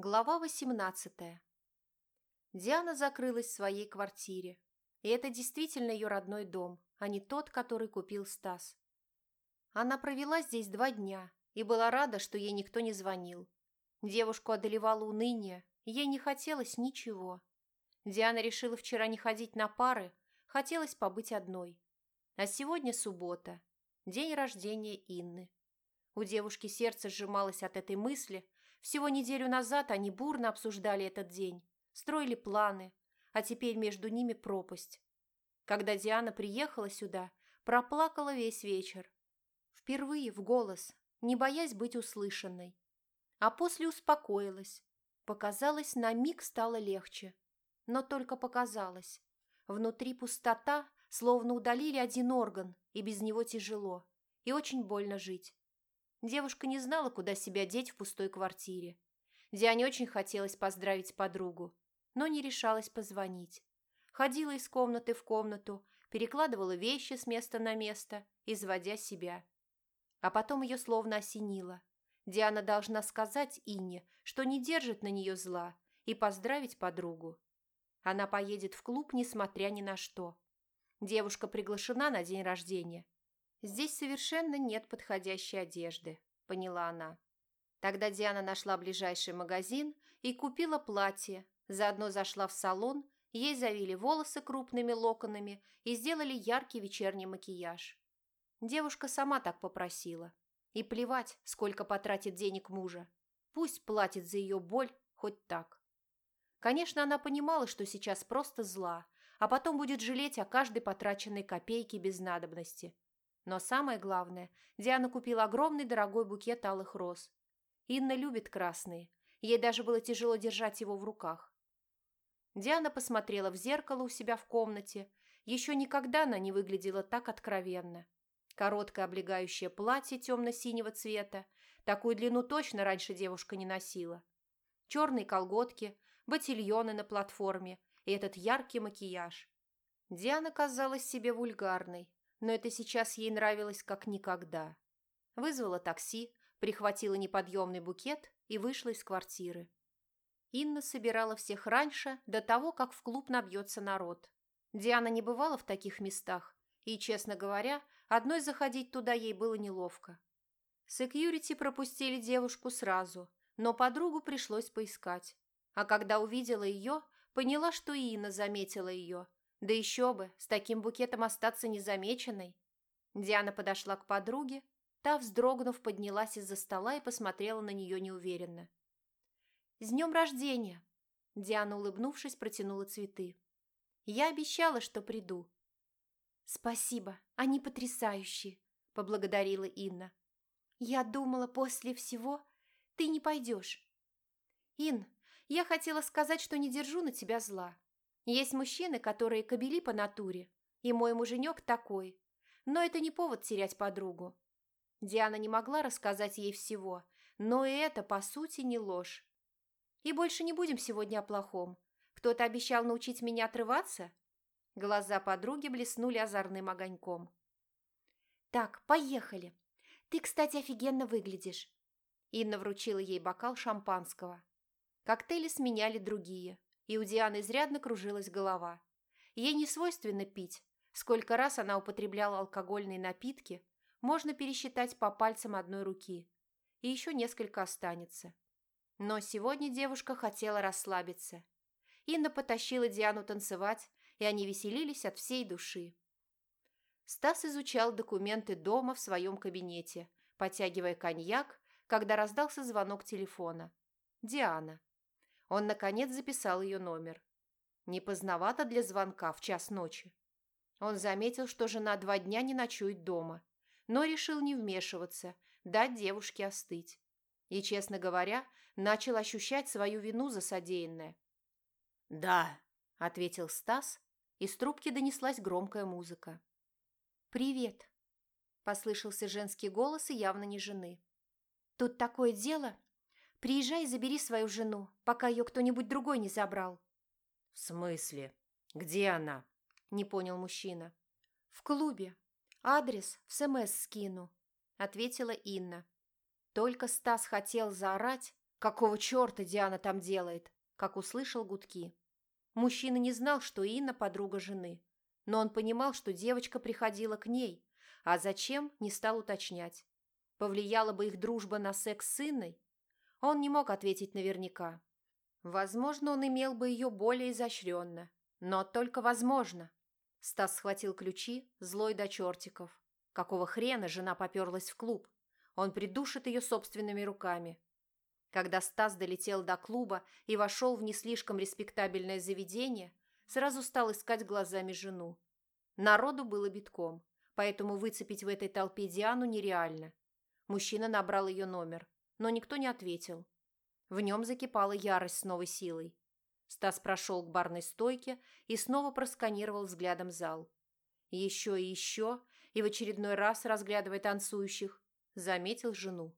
Глава 18 Диана закрылась в своей квартире. И это действительно ее родной дом, а не тот, который купил Стас. Она провела здесь два дня и была рада, что ей никто не звонил. Девушку одолевало уныние, ей не хотелось ничего. Диана решила вчера не ходить на пары, хотелось побыть одной. А сегодня суббота, день рождения Инны. У девушки сердце сжималось от этой мысли, всего неделю назад они бурно обсуждали этот день, строили планы, а теперь между ними пропасть. Когда Диана приехала сюда, проплакала весь вечер. Впервые в голос, не боясь быть услышанной. А после успокоилась. Показалось, на миг стало легче. Но только показалось. Внутри пустота, словно удалили один орган, и без него тяжело, и очень больно жить. Девушка не знала, куда себя деть в пустой квартире. Диане очень хотелось поздравить подругу, но не решалась позвонить. Ходила из комнаты в комнату, перекладывала вещи с места на место, изводя себя. А потом ее словно осенило. Диана должна сказать Инне, что не держит на нее зла, и поздравить подругу. Она поедет в клуб, несмотря ни на что. Девушка приглашена на день рождения – «Здесь совершенно нет подходящей одежды», – поняла она. Тогда Диана нашла ближайший магазин и купила платье, заодно зашла в салон, ей завили волосы крупными локонами и сделали яркий вечерний макияж. Девушка сама так попросила. И плевать, сколько потратит денег мужа. Пусть платит за ее боль хоть так. Конечно, она понимала, что сейчас просто зла, а потом будет жалеть о каждой потраченной копейке без надобности – но самое главное, Диана купила огромный дорогой букет алых роз. Инна любит красные. Ей даже было тяжело держать его в руках. Диана посмотрела в зеркало у себя в комнате. Еще никогда она не выглядела так откровенно. Короткое облегающее платье темно-синего цвета. Такую длину точно раньше девушка не носила. Черные колготки, ботильоны на платформе и этот яркий макияж. Диана казалась себе вульгарной, но это сейчас ей нравилось как никогда. Вызвала такси, прихватила неподъемный букет и вышла из квартиры. Инна собирала всех раньше, до того, как в клуб набьется народ. Диана не бывала в таких местах, и, честно говоря, одной заходить туда ей было неловко. Секьюрити пропустили девушку сразу, но подругу пришлось поискать. А когда увидела ее, поняла, что и Инна заметила ее – да еще бы, с таким букетом остаться незамеченной. Диана подошла к подруге, та, вздрогнув, поднялась из-за стола и посмотрела на нее неуверенно. «С днем рождения!» Диана, улыбнувшись, протянула цветы. «Я обещала, что приду». «Спасибо, они потрясающие», – поблагодарила Инна. «Я думала, после всего ты не пойдешь». «Ин, я хотела сказать, что не держу на тебя зла. Есть мужчины, которые кобели по натуре, и мой муженек такой. Но это не повод терять подругу. Диана не могла рассказать ей всего, но и это, по сути, не ложь. И больше не будем сегодня о плохом. Кто-то обещал научить меня отрываться? Глаза подруги блеснули озорным огоньком. «Так, поехали. Ты, кстати, офигенно выглядишь». Инна вручила ей бокал шампанского. Коктейли сменяли другие и у Дианы изрядно кружилась голова. Ей не свойственно пить. Сколько раз она употребляла алкогольные напитки, можно пересчитать по пальцам одной руки. И еще несколько останется. Но сегодня девушка хотела расслабиться. Инна потащила Диану танцевать, и они веселились от всей души. Стас изучал документы дома в своем кабинете, потягивая коньяк, когда раздался звонок телефона. Диана. Он, наконец, записал ее номер. Не поздновато для звонка в час ночи. Он заметил, что жена два дня не ночует дома, но решил не вмешиваться, дать девушке остыть. И, честно говоря, начал ощущать свою вину за содеянное. «Да», — ответил Стас, и с трубки донеслась громкая музыка. «Привет», — послышался женский голос и явно не жены. «Тут такое дело, Приезжай и забери свою жену, пока ее кто-нибудь другой не забрал». «В смысле? Где она?» – не понял мужчина. «В клубе. Адрес в СМС скину», – ответила Инна. Только Стас хотел заорать, Какого черта Диана там делает? Как услышал гудки. Мужчина не знал, что Инна подруга жены. Но он понимал, что девочка приходила к ней, а зачем, не стал уточнять. Повлияла бы их дружба на секс с Инной? Он не мог ответить наверняка. Возможно, он имел бы ее более изощренно. Но только возможно. Стас схватил ключи, злой до чертиков. Какого хрена жена поперлась в клуб? Он придушит ее собственными руками. Когда Стас долетел до клуба и вошел в не слишком респектабельное заведение, сразу стал искать глазами жену. Народу было битком, поэтому выцепить в этой толпе Диану нереально. Мужчина набрал ее номер, но никто не ответил. В нем закипала ярость с новой силой. Стас прошел к барной стойке и снова просканировал взглядом зал. Еще и еще, и в очередной раз, разглядывая танцующих, заметил жену.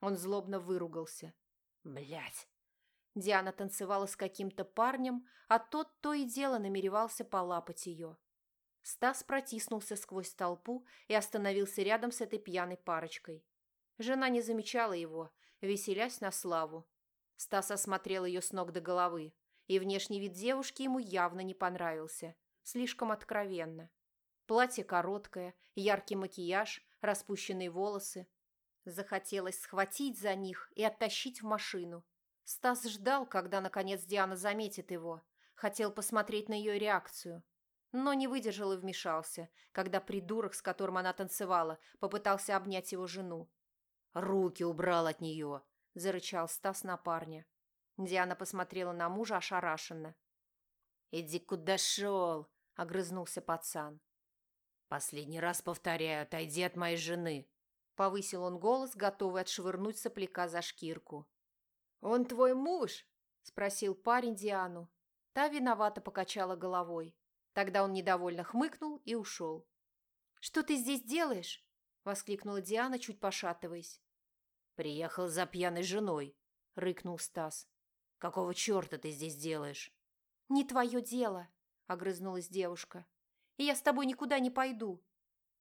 Он злобно выругался. Блять. Диана танцевала с каким-то парнем, а тот то и дело намеревался полапать ее. Стас протиснулся сквозь толпу и остановился рядом с этой пьяной парочкой. Жена не замечала его, веселясь на славу. Стас осмотрел ее с ног до головы, и внешний вид девушки ему явно не понравился. Слишком откровенно. Платье короткое, яркий макияж, распущенные волосы. Захотелось схватить за них и оттащить в машину. Стас ждал, когда, наконец, Диана заметит его. Хотел посмотреть на ее реакцию. Но не выдержал и вмешался, когда придурок, с которым она танцевала, попытался обнять его жену. «Руки убрал от нее!» – зарычал Стас на парня. Диана посмотрела на мужа ошарашенно. «Иди куда шел!» – огрызнулся пацан. «Последний раз повторяю, отойди от моей жены!» Повысил он голос, готовый отшвырнуть сопляка за шкирку. «Он твой муж?» – спросил парень Диану. Та виновато покачала головой. Тогда он недовольно хмыкнул и ушел. «Что ты здесь делаешь?» – воскликнула Диана, чуть пошатываясь. «Приехал за пьяной женой», – рыкнул Стас. «Какого черта ты здесь делаешь?» «Не твое дело», – огрызнулась девушка. «И я с тобой никуда не пойду».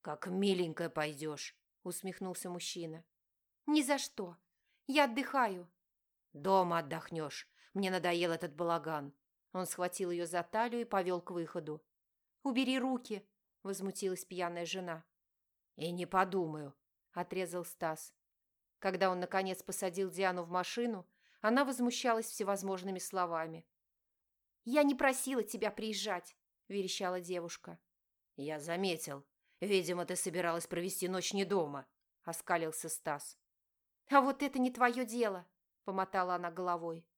«Как миленькая пойдешь», – усмехнулся мужчина. «Ни за что. Я отдыхаю». «Дома отдохнешь. Мне надоел этот балаган». Он схватил ее за талию и повел к выходу. «Убери руки», – возмутилась пьяная жена. «И не подумаю», – отрезал Стас. Когда он, наконец, посадил Диану в машину, она возмущалась всевозможными словами. «Я не просила тебя приезжать», – верещала девушка. «Я заметил. Видимо, ты собиралась провести ночь не дома», – оскалился Стас. «А вот это не твое дело», – помотала она головой.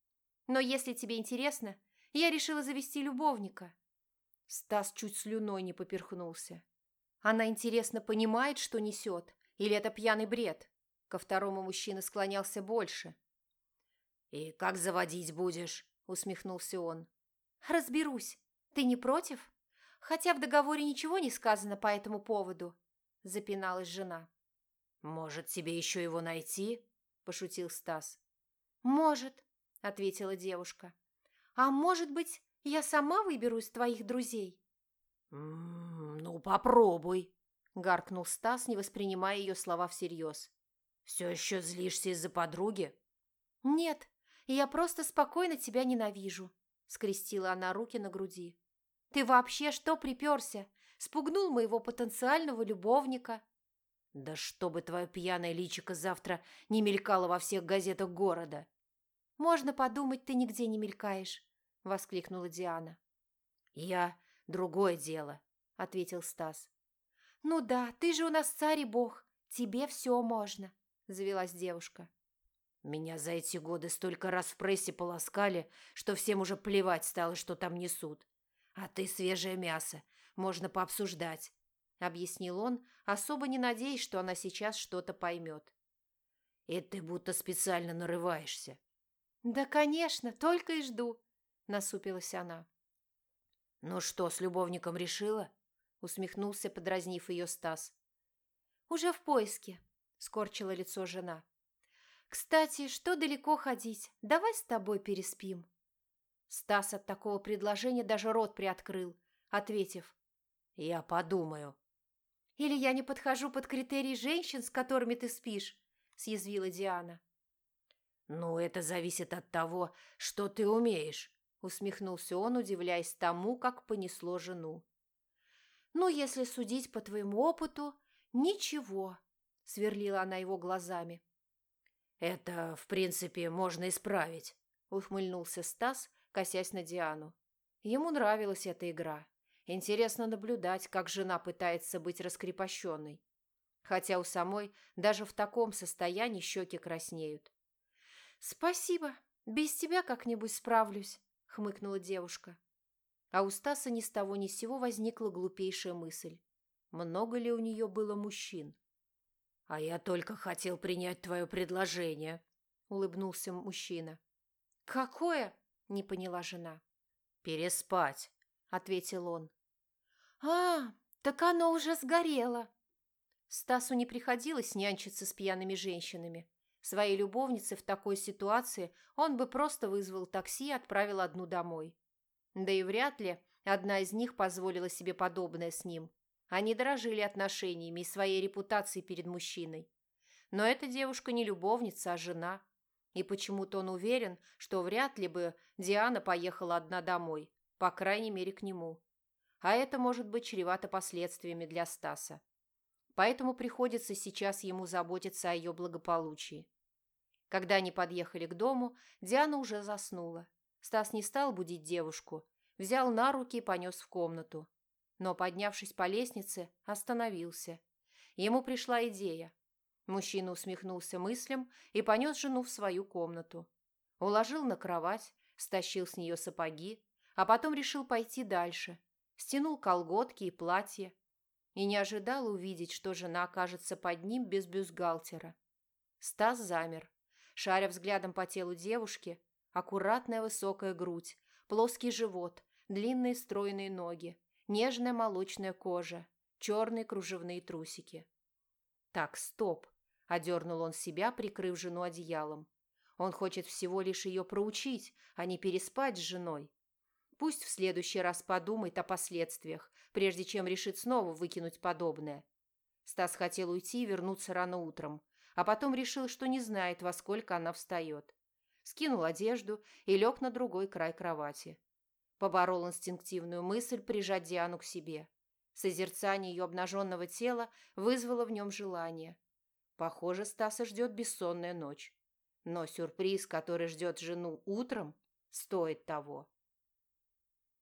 «Но если тебе интересно, я решила завести любовника». Стас чуть слюной не поперхнулся. Она, интересно, понимает, что несет? Или это пьяный бред? Ко второму мужчина склонялся больше. «И как заводить будешь?» – усмехнулся он. «Разберусь. Ты не против? Хотя в договоре ничего не сказано по этому поводу», – запиналась жена. «Может, тебе еще его найти?» – пошутил Стас. «Может», – ответила девушка. «А может быть, я сама выберу из твоих друзей?» «М -м, «Ну, попробуй», – гаркнул Стас, не воспринимая ее слова всерьез. «Все еще злишься из-за подруги?» «Нет, я просто спокойно тебя ненавижу», — скрестила она руки на груди. «Ты вообще что приперся? Спугнул моего потенциального любовника». «Да чтобы твое пьяное личико завтра не мелькало во всех газетах города!» «Можно подумать, ты нигде не мелькаешь», — воскликнула Диана. «Я другое дело», — ответил Стас. «Ну да, ты же у нас царь и бог, тебе все можно», – завелась девушка. «Меня за эти годы столько раз в прессе полоскали, что всем уже плевать стало, что там несут. А ты свежее мясо, можно пообсуждать», – объяснил он, особо не надеясь, что она сейчас что-то поймет. «И ты будто специально нарываешься». «Да, конечно, только и жду», – насупилась она. «Ну что, с любовником решила?» – усмехнулся, подразнив ее Стас. «Уже в поиске», – скорчила лицо жена. «Кстати, что далеко ходить? Давай с тобой переспим». Стас от такого предложения даже рот приоткрыл, ответив «Я подумаю». «Или я не подхожу под критерии женщин, с которыми ты спишь?» – съязвила Диана. «Ну, это зависит от того, что ты умеешь», – усмехнулся он, удивляясь тому, как понесло жену. «Ну, если судить по твоему опыту, ничего», – сверлила она его глазами. «Это, в принципе, можно исправить», – ухмыльнулся Стас, косясь на Диану. Ему нравилась эта игра. Интересно наблюдать, как жена пытается быть раскрепощенной. Хотя у самой даже в таком состоянии щеки краснеют. «Спасибо. Без тебя как-нибудь справлюсь», — хмыкнула девушка. А у Стаса ни с того ни с сего возникла глупейшая мысль. Много ли у нее было мужчин? «А я только хотел принять твое предложение», — улыбнулся мужчина. «Какое?» — не поняла жена. «Переспать», — ответил он. «А, так оно уже сгорело!» Стасу не приходилось нянчиться с пьяными женщинами. Своей любовнице в такой ситуации он бы просто вызвал такси и отправил одну домой. Да и вряд ли одна из них позволила себе подобное с ним. Они дорожили отношениями и своей репутацией перед мужчиной. Но эта девушка не любовница, а жена. И почему-то он уверен, что вряд ли бы Диана поехала одна домой, по крайней мере, к нему. А это может быть чревато последствиями для Стаса. Поэтому приходится сейчас ему заботиться о ее благополучии. Когда они подъехали к дому, Диана уже заснула. Стас не стал будить девушку, взял на руки и понес в комнату. Но, поднявшись по лестнице, остановился. Ему пришла идея. Мужчина усмехнулся мыслям и понес жену в свою комнату. Уложил на кровать, стащил с нее сапоги, а потом решил пойти дальше. Стянул колготки и платье. И не ожидал увидеть, что жена окажется под ним без бюстгальтера. Стас замер шаря взглядом по телу девушки, аккуратная высокая грудь, плоский живот, длинные стройные ноги, нежная молочная кожа, черные кружевные трусики. «Так, стоп!» – одернул он себя, прикрыв жену одеялом. Он хочет всего лишь ее проучить, а не переспать с женой. Пусть в следующий раз подумает о последствиях, прежде чем решит снова выкинуть подобное. Стас хотел уйти и вернуться рано утром, а потом решил, что не знает, во сколько она встает. Скинул одежду и лег на другой край кровати. Поборол инстинктивную мысль прижать Диану к себе. Созерцание ее обнаженного тела вызвало в нем желание. Похоже, Стаса ждет бессонная ночь. Но сюрприз, который ждет жену утром, стоит того.